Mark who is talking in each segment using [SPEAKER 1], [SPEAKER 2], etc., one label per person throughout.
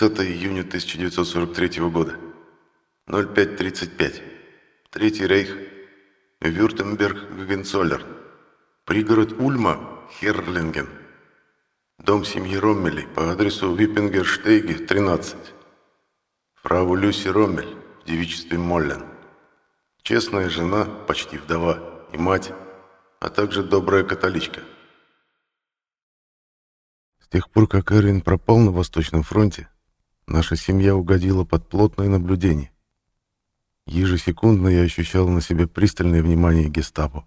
[SPEAKER 1] 30 июня 1943 года. 05.35. Третий рейх. Вюртемберг, Гагенцоллер. Пригород Ульма, Херлинген. Дом семьи Роммелей по адресу Виппингерштейге, 13. Фрау Люси Роммель в девичестве Моллен. Честная жена, почти вдова, и мать, а также добрая католичка. С тех пор, как Эрвин пропал на Восточном фронте, наша семья угодила под плотное наблюдение. Ежесекундно я ощущал на себе пристальное внимание гестапо.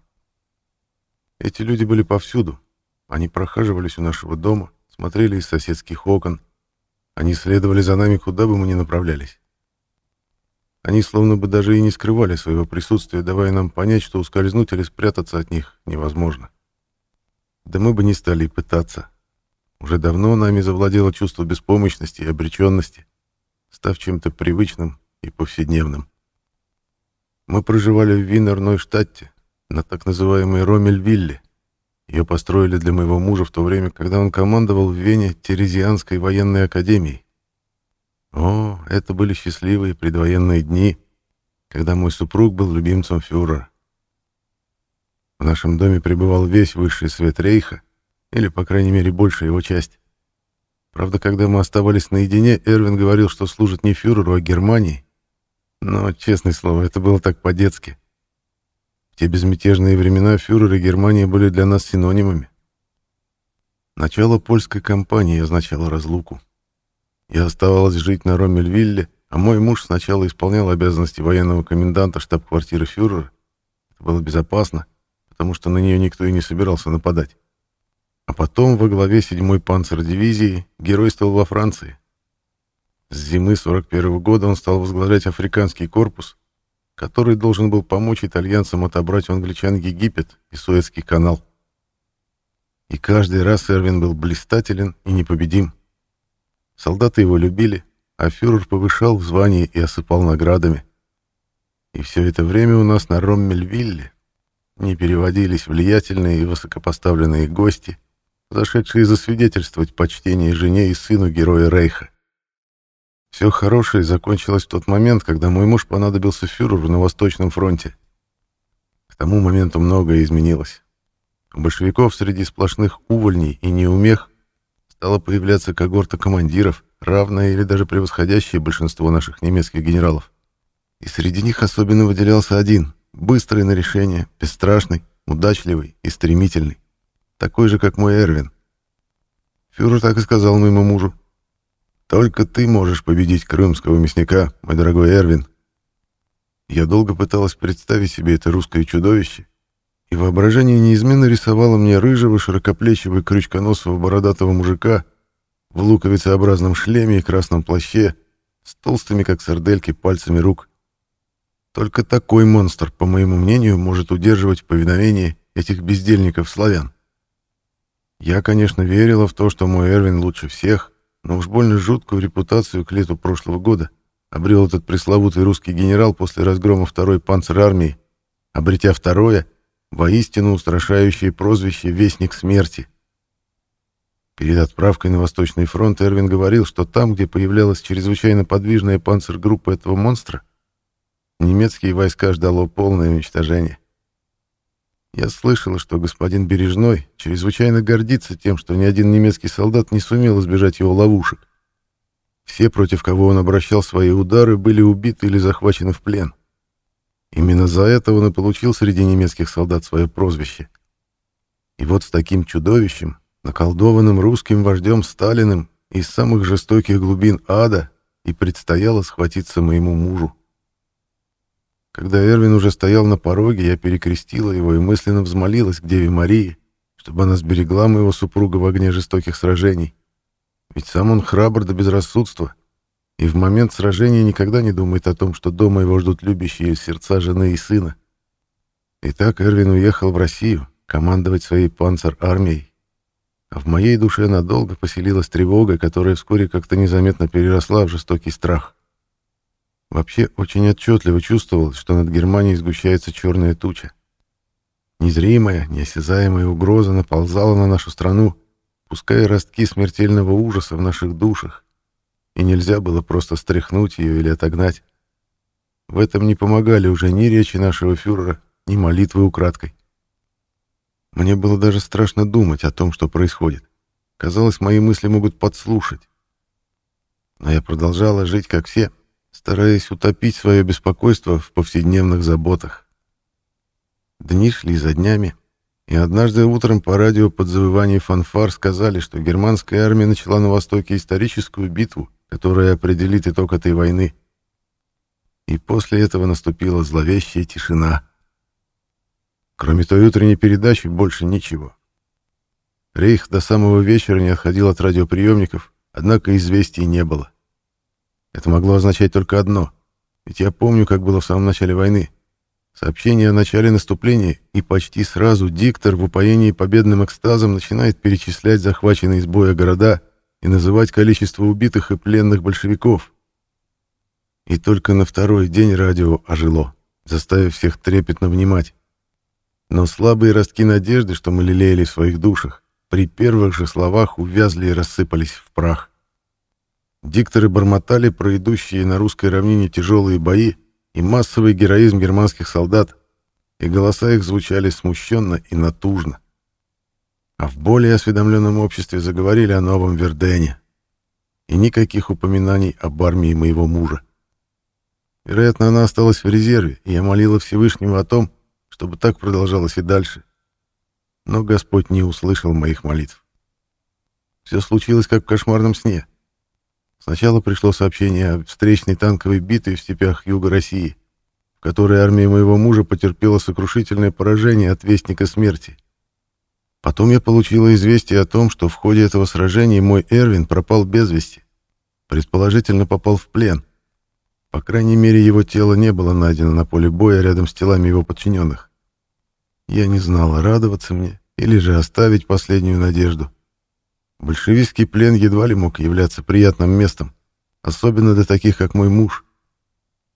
[SPEAKER 1] Эти люди были повсюду. Они прохаживались у нашего дома, смотрели из соседских окон. Они следовали за нами, куда бы мы ни направлялись. Они словно бы даже и не скрывали своего присутствия, давая нам понять, что ускользнуть или спрятаться от них невозможно. Да мы бы не стали пытаться. Уже давно нами завладело чувство беспомощности и обреченности, став чем-то привычным и повседневным. Мы проживали в Виннер-Нойштадте, на так называемой Ромельвилле. Ее построили для моего мужа в то время, когда он командовал в Вене Терезианской военной академией. О, это были счастливые предвоенные дни, когда мой супруг был любимцем фюрера. В нашем доме пребывал весь высший свет рейха, или, по крайней мере, большая его часть. Правда, когда мы оставались наедине, Эрвин говорил, что служит не фюреру, а Германии. Но, честное слово, это было так по-детски. В те безмятежные времена фюрер и Германия были для нас синонимами. Начало польской кампании означало разлуку. Я оставалась жить на Роммельвилле, а мой муж сначала исполнял обязанности военного коменданта штаб-квартиры фюрера. Это было безопасно, потому что на нее никто и не собирался нападать. А потом во главе 7-й панцердивизии геройствовал во Франции. С зимы 41 -го года он стал возглавлять африканский корпус, который должен был помочь итальянцам отобрать у англичан Египет и Суэцкий канал. И каждый раз Эрвин был блистателен и непобедим. Солдаты его любили, а фюрер повышал в звании и осыпал наградами. И все это время у нас на Роммельвилле не переводились влиятельные и высокопоставленные гости, зашедшие засвидетельствовать почтение жене и сыну героя Рейха. Все хорошее закончилось в тот момент, когда мой муж понадобился фюреру на Восточном фронте. К тому моменту многое изменилось. У большевиков среди сплошных увольней и неумех стала появляться когорта командиров, равная или даже превосходящая большинство наших немецких генералов. И среди них особенно выделялся один, быстрый на решение, бесстрашный, удачливый и стремительный, такой же, как мой Эрвин. Фюрер так и сказал моему мужу. «Только ты можешь победить крымского мясника, мой дорогой Эрвин». Я долго пыталась представить себе это русское чудовище, и воображение неизменно рисовало мне рыжего, широкоплечего и крючконосого бородатого мужика в луковицеобразном шлеме и красном плаще с толстыми, как сардельки, пальцами рук. Только такой монстр, по моему мнению, может удерживать в повиновении этих бездельников-славян. Я, конечно, верила в то, что мой Эрвин лучше всех, но уж больно жуткую репутацию к лету прошлого года обрел этот пресловутый русский генерал после разгрома второй панцерармии, обретя второе — воистину устрашающее прозвище «Вестник смерти». Перед отправкой на Восточный фронт Эрвин говорил, что там, где появлялась чрезвычайно подвижная панцергруппа этого монстра, немецкие войска ждало полное уничтожение. Я слышал, что господин Бережной чрезвычайно гордится тем, что ни один немецкий солдат не сумел избежать его ловушек. Все, против кого он обращал свои удары, были убиты или захвачены в плен. Именно за это он и получил среди немецких солдат свое прозвище. И вот с таким чудовищем, наколдованным русским вождем Сталиным из самых жестоких глубин ада и предстояло схватиться моему мужу. Когда Эрвин уже стоял на пороге, я перекрестила его и мысленно взмолилась к Деве Марии, чтобы она сберегла моего супруга в огне жестоких сражений. Ведь сам он храбр до безрассудства и в момент сражения никогда не думает о том, что дома его ждут любящие сердца жены и сына. Итак, Эрвин уехал в Россию командовать своей панцер-армией. А в моей душе надолго поселилась тревога, которая вскоре как-то незаметно переросла в жестокий страх. Вообще очень отчетливо чувствовалось, что над Германией сгущается черная туча. Незримая, неосязаемая угроза наползала на нашу страну, пуская ростки смертельного ужаса в наших душах, и нельзя было просто стряхнуть ее или отогнать. В этом не помогали уже ни речи нашего фюрера, ни молитвы украдкой. Мне было даже страшно думать о том, что происходит. Казалось, мои мысли могут подслушать. Но я продолжала жить, как все, стараясь утопить свое беспокойство в повседневных заботах. Дни шли за днями, и однажды утром по радио под завывание фанфар сказали, что германская армия начала на Востоке историческую битву, которая определит итог этой войны. И после этого наступила зловещая тишина. Кроме той утренней передачи, больше ничего. Рейх до самого вечера не отходил от радиоприемников, однако известий не было. Это могло означать только одно. Ведь я помню, как было в самом начале войны. Сообщение о начале наступления, и почти сразу диктор в упоении победным экстазом начинает перечислять захваченные из боя города и называть количество убитых и пленных большевиков. И только на второй день радио ожило, заставив всех трепетно внимать. Но слабые ростки надежды, что мы лелеяли в своих душах, при первых же словах увязли и рассыпались в прах. Дикторы бормотали про идущие на русской равнине тяжелые бои и массовый героизм германских солдат, и голоса их звучали смущенно и натужно. А в более осведомленном обществе заговорили о новом Вердене. И никаких упоминаний об армии моего мужа. Вероятно, она осталась в резерве, и я молила Всевышнего о том, чтобы так продолжалось и дальше. Но Господь не услышал моих молитв. Все случилось, как в кошмарном сне. Сначала пришло сообщение о встречной танковой битве в степях юга России, в которой армия моего мужа потерпела сокрушительное поражение от Вестника Смерти. Потом я получила известие о том, что в ходе этого сражения мой Эрвин пропал без вести. Предположительно, попал в плен. По крайней мере, его тело не было найдено на поле боя рядом с телами его подчиненных. Я не знала, радоваться мне или же оставить последнюю надежду. Большевистский плен едва ли мог являться приятным местом, особенно для таких, как мой муж.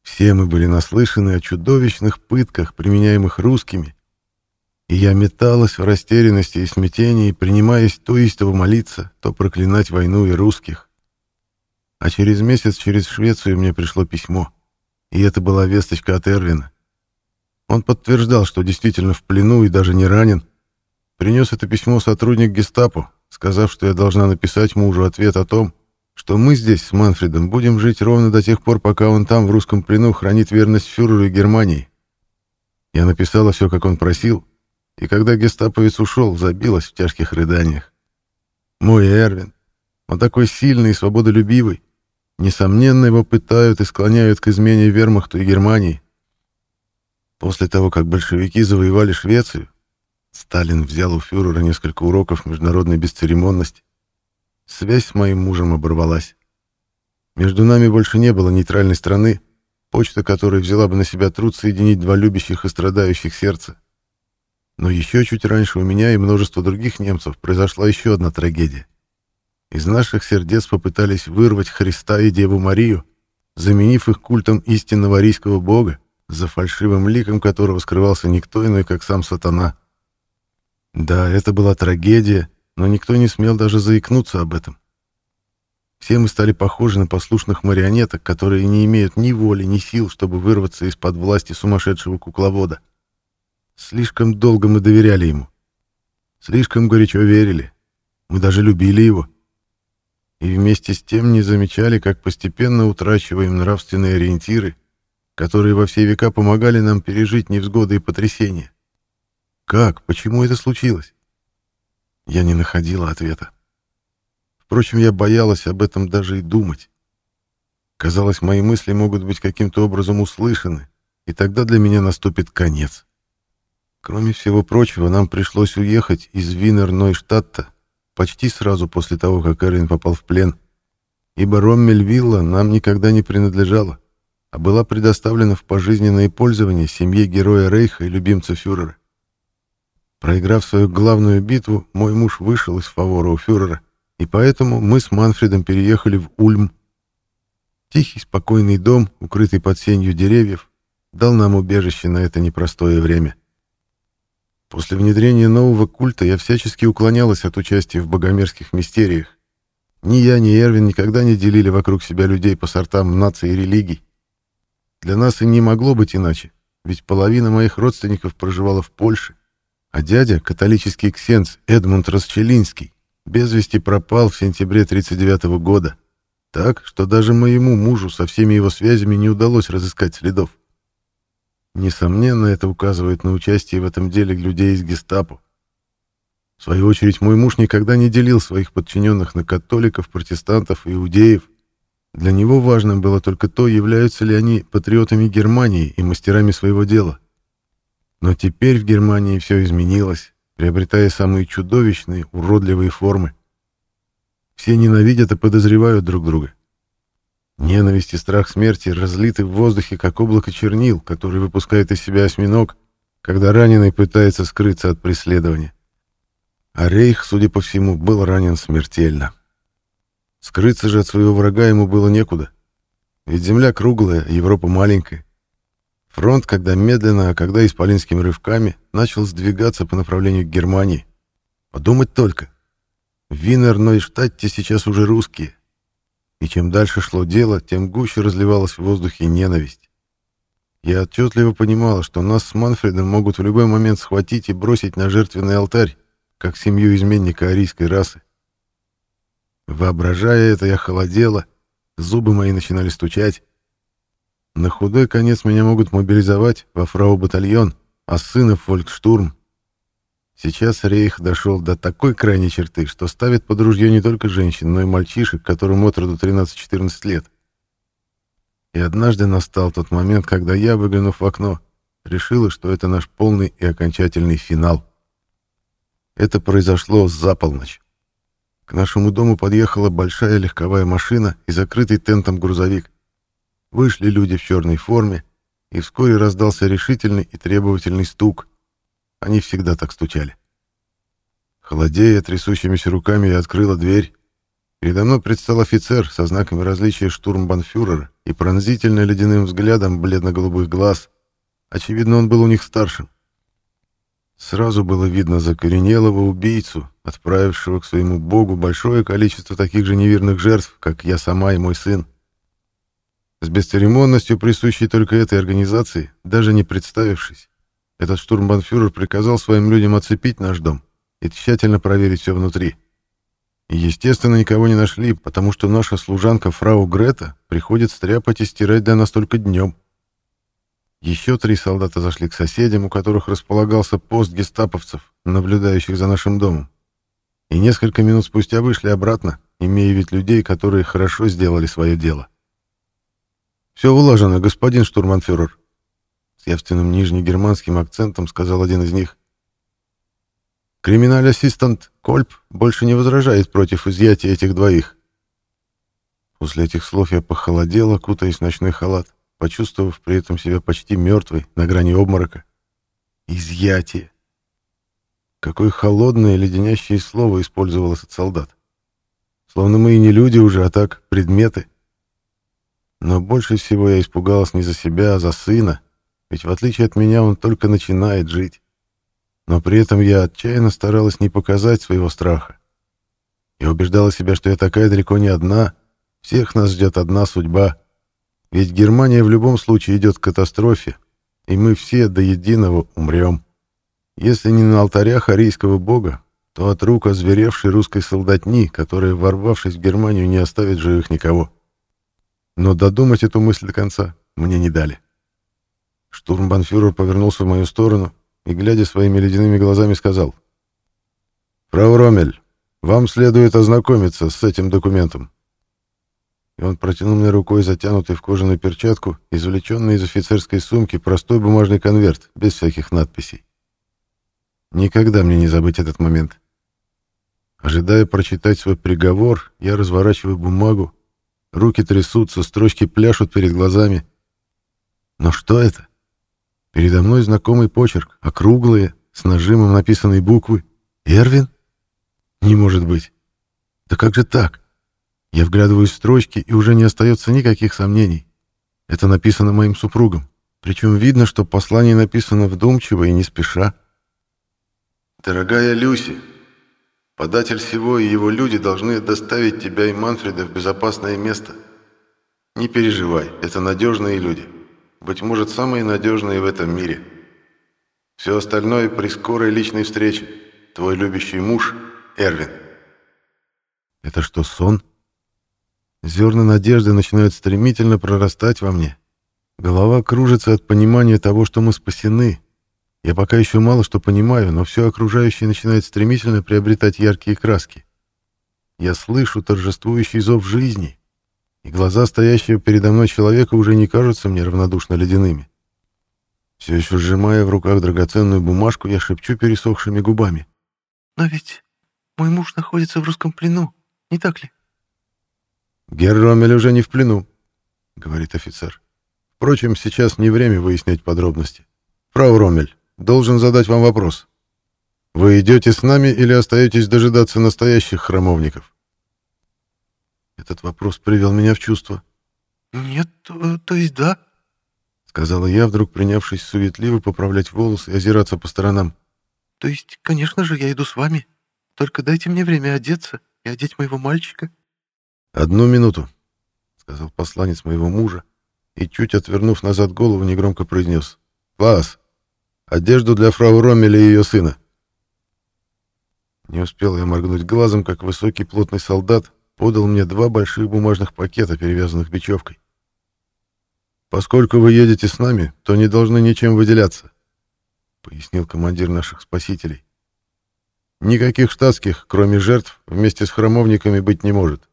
[SPEAKER 1] Все мы были наслышаны о чудовищных пытках, применяемых русскими, и я металась в растерянности и смятении, принимаясь то истово молиться, то проклинать войну и русских. А через месяц через Швецию мне пришло письмо, и это была весточка от Эрвина. Он подтверждал, что действительно в плену и даже не ранен. Принес это письмо сотрудник гестапо, сказав, что я должна написать мужу ответ о том, что мы здесь с Манфредом будем жить ровно до тех пор, пока он там, в русском плену, хранит верность фюреру и Германии. Я написала все, как он просил, и когда гестаповец ушел, забилась в тяжких рыданиях. Мой Эрвин, он такой сильный и свободолюбивый. Несомненно, его пытают и склоняют к измене вермахту и Германии. После того, как большевики завоевали Швецию, Сталин взял у фюрера несколько уроков международной бесцеремонности. Связь с моим мужем оборвалась. Между нами больше не было нейтральной страны, почта которой взяла бы на себя труд соединить два любящих и страдающих сердца. Но еще чуть раньше у меня и множество других немцев произошла еще одна трагедия. Из наших сердец попытались вырвать Христа и Деву Марию, заменив их культом истинного арийского бога, за фальшивым ликом которого скрывался никто иной, как сам сатана. Да, это была трагедия, но никто не смел даже заикнуться об этом. Все мы стали похожи на послушных марионеток, которые не имеют ни воли, ни сил, чтобы вырваться из-под власти сумасшедшего кукловода. Слишком долго мы доверяли ему. Слишком горячо верили. Мы даже любили его. И вместе с тем не замечали, как постепенно утрачиваем нравственные ориентиры, которые во все века помогали нам пережить невзгоды и потрясения. Как? Почему это случилось? Я не находила ответа. Впрочем, я боялась об этом даже и думать. Казалось, мои мысли могут быть каким-то образом услышаны, и тогда для меня наступит конец. Кроме всего прочего, нам пришлось уехать из Винер-Нойштадта почти сразу после того, как Эрвин попал в плен, ибо Роммель-Вилла нам никогда не принадлежала, а была предоставлена в пожизненное пользование семье героя Рейха и любимца фюрера. Проиграв свою главную битву, мой муж вышел из фавора у фюрера, и поэтому мы с Манфредом переехали в Ульм. Тихий, спокойный дом, укрытый под сенью деревьев, дал нам убежище на это непростое время. После внедрения нового культа я всячески уклонялась от участия в богомерзких мистериях, Ни я, ни Эрвин никогда не делили вокруг себя людей по сортам наций и религий. Для нас и не могло быть иначе, ведь половина моих родственников проживала в Польше, а дядя, католический ксенц Эдмунд Расчелинский, без вести пропал в сентябре 39 года, так, что даже моему мужу со всеми его связями не удалось разыскать следов. Несомненно, это указывает на участие в этом деле людей из гестапо. В свою очередь, мой муж никогда не делил своих подчиненных на католиков, протестантов и иудеев. Для него важным было только то, являются ли они патриотами Германии и мастерами своего дела. Но теперь в Германии все изменилось, приобретая самые чудовищные, уродливые формы. Все ненавидят и подозревают друг друга. Ненависть и страх смерти разлиты в воздухе, как облако чернил, который выпускает из себя осьминог, когда раненый пытается скрыться от преследования. А Рейх, судя по всему, был ранен смертельно. Скрыться же от своего врага ему было некуда. Ведь земля круглая, Европа маленькая. Фронт, когда медленно, а когда исполинскими рывками, начал сдвигаться по направлению к Германии. Подумать только. В Винер-Нойштадте сейчас уже русские. И чем дальше шло дело, тем гуще разливалась в воздухе ненависть. Я отчетливо понимала, что нас с Манфредом могут в любой момент схватить и бросить на жертвенный алтарь, как семью изменника арийской расы. Воображая это, я холодела, зубы мои начинали стучать. На худой конец меня могут мобилизовать во фрау-батальон, а сына в фолькштурм. Сейчас Рейх дошел до такой крайней черты, что ставит под ружье не только женщин, но и мальчишек, которым от роду 13-14 лет. И однажды настал тот момент, когда я, выглянув в окно, решила, что это наш полный и окончательный финал. Это произошло за полночь. К нашему дому подъехала большая легковая машина и закрытый тентом грузовик. Вышли люди в черной форме, и вскоре раздался решительный и требовательный стук. Они всегда так стучали. Холодея трясущимися руками, я открыла дверь. Передо мной предстал офицер со знаками различия штурмбанфюрера и пронзительно ледяным взглядом бледно-голубых глаз. Очевидно, он был у них старшим. Сразу было видно закоренелого убийцу, отправившего к своему богу большое количество таких же неверных жертв, как я сама и мой сын. С бесцеремонностью, присущей только этой организации, даже не представившись, этот штурмбанфюрер приказал своим людям оцепить наш дом и тщательно проверить все внутри. И, естественно, никого не нашли, потому что наша служанка фрау Грета приходит стряпать и стирать для нас только днем. Еще три солдата зашли к соседям, у которых располагался пост гестаповцев, наблюдающих за нашим домом. И несколько минут спустя вышли обратно, имея вид людей, которые хорошо сделали свое дело. «Все улажено, господин штурманфюрер», — с явственным нижнегерманским акцентом сказал один из них. «Криминаль-ассистант Кольп больше не возражает против изъятия этих двоих». После этих слов я похолодел, окутаясь в ночной халат почувствовав при этом себя почти мертвой, на грани обморока. Изъятие. Какое холодное, леденящее слово использовал этот солдат. Словно мы и не люди уже, а так, предметы. Но больше всего я испугалась не за себя, а за сына, ведь в отличие от меня он только начинает жить. Но при этом я отчаянно старалась не показать своего страха. Я убеждала себя, что я такая далеко не одна, всех нас ждет одна судьба — ведь Германия в любом случае идет к катастрофе, и мы все до единого умрем. Если не на алтарях арийского бога, то от рук озверевшей русской солдатни, которая, ворвавшись в Германию, не оставит живых никого. Но додумать эту мысль до конца мне не дали. Штурмбанфюрер повернулся в мою сторону и, глядя своими ледяными глазами, сказал. «Фрау Ромель, вам следует ознакомиться с этим документом и он протянул мне рукой затянутый в кожаную перчатку, извлеченный из офицерской сумки простой бумажный конверт, без всяких надписей. Никогда мне не забыть этот момент. Ожидая прочитать свой приговор, я разворачиваю бумагу, руки трясутся, строчки пляшут перед глазами. Но что это? Передо мной знакомый почерк, округлые, с нажимом написанные буквы. «Эрвин?» Не может быть. Да как же так? Я вглядываюсь в строчки, и уже не остается никаких сомнений. Это написано моим супругом. Причем видно, что послание написано вдумчиво и не спеша. «Дорогая Люси, Податель всего и его люди должны доставить тебя и Манфреда в безопасное место. Не переживай, это надежные люди. Быть может, самые надежные в этом мире. Все остальное при скорой личной встрече. Твой любящий муж Эрвин. Это что, сон? Зерна надежды начинают стремительно прорастать во мне. Голова кружится от понимания того, что мы спасены, я пока еще мало что понимаю, но все окружающее начинает стремительно приобретать яркие краски. Я слышу торжествующий зов жизни, и глаза стоящего передо мной человека уже не кажутся мне равнодушно ледяными. Все еще сжимая в руках драгоценную бумажку, я шепчу пересохшими губами.
[SPEAKER 2] «Но ведь мой муж находится в русском плену, не так ли?»
[SPEAKER 1] «Герромель уже не в плену», — говорит офицер. «Впрочем, сейчас не время выяснять подробности. Фрау Ромель, должен задать вам вопрос. Вы идете с нами или остаетесь дожидаться настоящих храмовников? Этот вопрос привел меня в чувство.
[SPEAKER 2] «Нет, то, то есть да», —
[SPEAKER 1] сказала я, вдруг принявшись суетливо поправлять волосы и озираться по сторонам.
[SPEAKER 2] «То есть, конечно же, я иду с вами. Только дайте мне время одеться и одеть моего мальчика».
[SPEAKER 1] «Одну минуту», — сказал посланец моего мужа и, чуть отвернув назад голову, негромко произнес. «Класс, Одежду для фрау Роммеля и ее сына. Не успел я моргнуть глазом, как высокий плотный солдат подал мне два больших бумажных пакета, перевязанных бечевкой. «Поскольку вы едете с нами, то не должны ничем выделяться», — пояснил командир наших спасителей. «Никаких штатских, кроме жертв, вместе с храмовниками быть не может.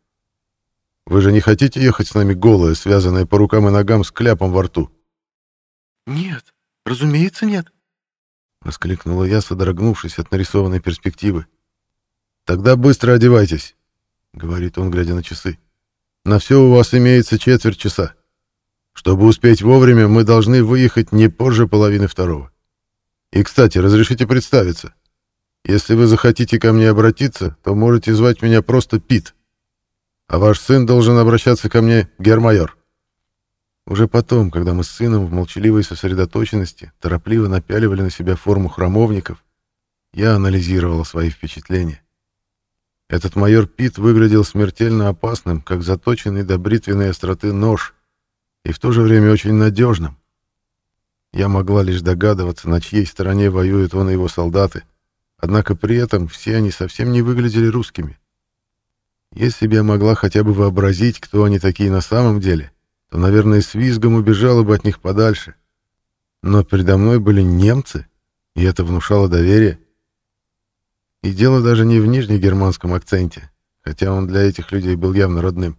[SPEAKER 1] Вы же не хотите ехать с нами голые, связанные по рукам и ногам с кляпом во рту?»
[SPEAKER 2] «Нет, разумеется, нет», —
[SPEAKER 1] воскликнула я, содрогнувшись от нарисованной перспективы. «Тогда быстро одевайтесь», — говорит он, глядя на часы. «На все у вас имеется четверть часа. Чтобы успеть вовремя, мы должны выехать не позже половины второго. И, кстати, разрешите представиться. Если вы захотите ко мне обратиться, то можете звать меня просто Пит. А ваш сын должен обращаться ко мне гермайор». Уже потом, когда мы с сыном в молчаливой сосредоточенности торопливо напяливали на себя форму храмовников, я анализировал свои впечатления. Этот майор Пит выглядел смертельно опасным, как заточенный до бритвенной остроты нож, и в то же время очень надежным. Я могла лишь догадываться, на чьей стороне воюют он и его солдаты, однако при этом все они совсем не выглядели русскими. Если бы я могла хотя бы вообразить, кто они такие на самом деле, то, наверное, с визгом убежала бы от них подальше. Но передо мной были немцы, и это внушало доверие. И дело даже не в нижнегерманском акценте, хотя он для этих людей был явно родным,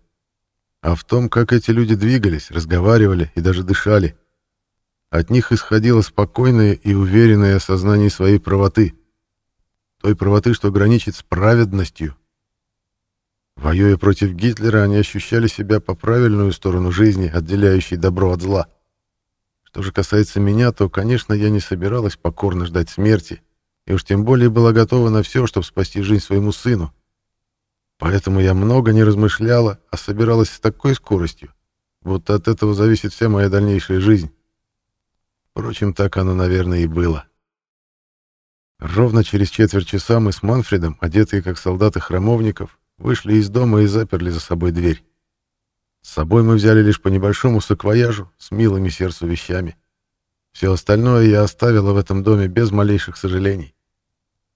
[SPEAKER 1] а в том, как эти люди двигались, разговаривали и даже дышали. От них исходило спокойное и уверенное осознание своей правоты. Той правоты, что граничит с праведностью, Воюя против Гитлера, они ощущали себя по правильную сторону жизни, отделяющей добро от зла. Что же касается меня, то, конечно, я не собиралась покорно ждать смерти, и уж тем более была готова на все, чтобы спасти жизнь своему сыну. Поэтому я много не размышляла, а собиралась с такой скоростью, будто от этого зависит вся моя дальнейшая жизнь. Впрочем, так оно, наверное, и было. Ровно через четверть часа мы с Манфредом, одетые как солдаты храмовников, Вышли из дома и заперли за собой дверь. С собой мы взяли лишь по небольшому саквояжу с милыми сердцу вещами. Все остальное я оставила в этом доме без малейших сожалений.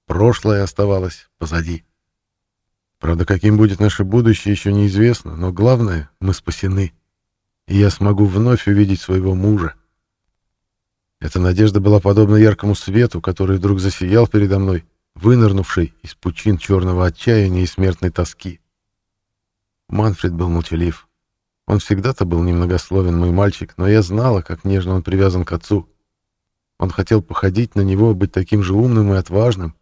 [SPEAKER 1] Прошлое оставалось позади. Правда, каким будет наше будущее, еще неизвестно, но главное, мы спасены. И я смогу вновь увидеть своего мужа. Эта надежда была подобна яркому свету, который вдруг засиял передо мной, вынырнувший из пучин черного отчаяния и смертной тоски. Манфред был молчалив. Он всегда-то был немногословен, мой мальчик, но я знала, как нежно он привязан к отцу. Он хотел походить на него, быть таким же умным и отважным,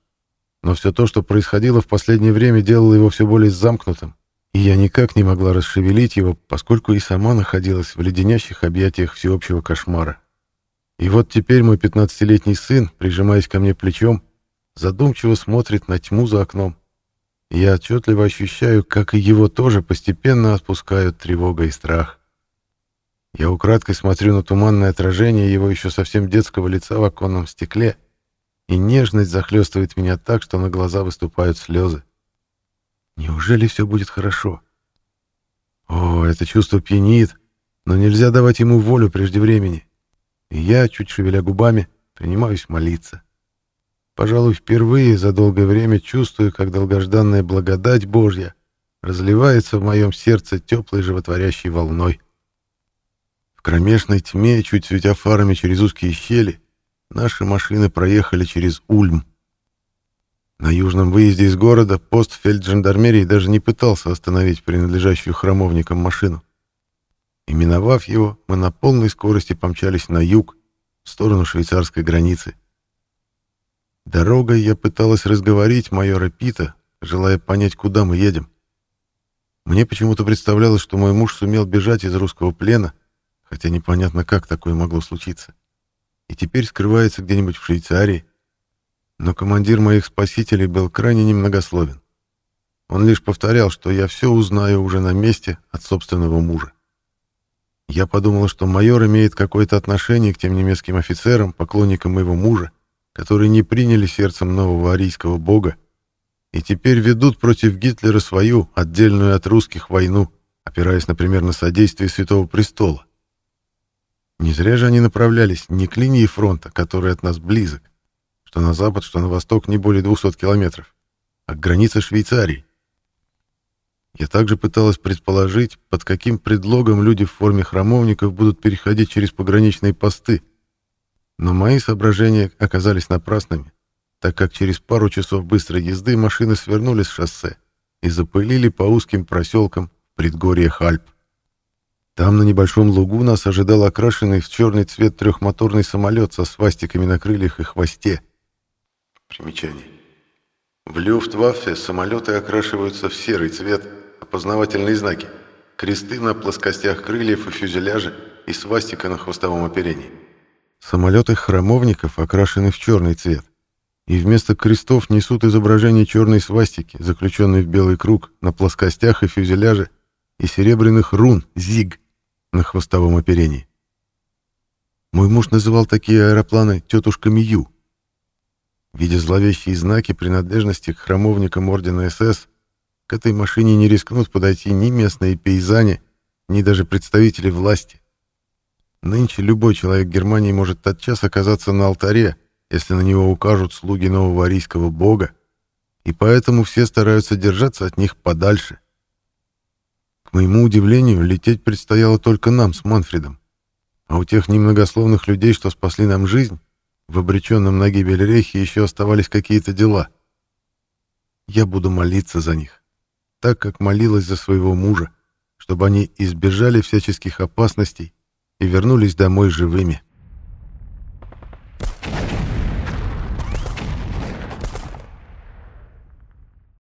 [SPEAKER 1] но все то, что происходило в последнее время, делало его все более замкнутым, и я никак не могла расшевелить его, поскольку и сама находилась в леденящих объятиях всеобщего кошмара. И вот теперь мой пятнадцатилетний сын, прижимаясь ко мне плечом, задумчиво смотрит на тьму за окном. я отчетливо ощущаю, как и его тоже постепенно отпускают тревога и страх. Я украдкой смотрю на туманное отражение его еще совсем детского лица в оконном стекле, и нежность захлестывает меня так, что на глаза выступают слезы. Неужели все будет хорошо? О, это чувство пьянит, но нельзя давать ему волю прежде времени. И я, чуть шевеля губами, принимаюсь молиться. Пожалуй, впервые за долгое время чувствую, как долгожданная благодать Божья разливается в моем сердце теплой животворящей волной. В кромешной тьме, чуть светя фарами через узкие щели, наши машины проехали через Ульм. На южном выезде из города пост фельджандармерии даже не пытался остановить принадлежащую храмовникам машину. И миновав его, мы на полной скорости помчались на юг, в сторону швейцарской границы. Дорогой я пыталась разговорить майора Пита, желая понять, куда мы едем. Мне почему-то представлялось, что мой муж сумел бежать из русского плена, хотя непонятно, как такое могло случиться. И теперь скрывается где-нибудь в Швейцарии, но командир моих спасителей был крайне немногословен. Он лишь повторял, что я все узнаю уже на месте от собственного мужа. Я подумал, что майор имеет какое-то отношение к тем немецким офицерам, поклонникам моего мужа, которые не приняли сердцем нового арийского бога и теперь ведут против Гитлера свою, отдельную от русских, войну, опираясь, например, на содействие Святого Престола. Не зря же они направлялись не к линии фронта, который от нас близок, что на запад, что на восток не более 200 километров, а к границе Швейцарии. Я также пыталась предположить, под каким предлогом люди в форме храмовников будут переходить через пограничные посты, но мои соображения оказались напрасными, так как через пару часов быстрой езды машины свернули с шоссе и запылили по узким проселкам в предгорье Хальп. Там на небольшом лугу нас ожидал окрашенный в черный цвет трехмоторный самолет со свастиками на крыльях и хвосте. Примечание. В Люфтваффе самолеты окрашиваются в серый цвет, опознавательные знаки, кресты на плоскостях крыльев и фюзеляжа и свастика на хвостовом оперении. Самолеты храмовников окрашены в черный цвет, и вместо крестов несут изображение черной свастики, заключенной в белый круг на плоскостях и фюзеляже, и серебряных рун «Зиг» на хвостовом оперении. Мой муж называл такие аэропланы «тетушками Ю». Видя зловещие знаки принадлежности к храмовникам Ордена СС, к этой машине не рискнут подойти ни местные пейзане, ни даже представители власти. Нынче любой человек Германии может тотчас оказаться на алтаре, если на него укажут слуги нового арийского бога, и поэтому все стараются держаться от них подальше. К моему удивлению, лететь предстояло только нам с Манфредом, а у тех немногословных людей, что спасли нам жизнь, в обреченном на гибель рейхе еще оставались какие-то дела. Я буду молиться за них, так как молилась за своего мужа, чтобы они избежали всяческих опасностей и вернулись домой живыми.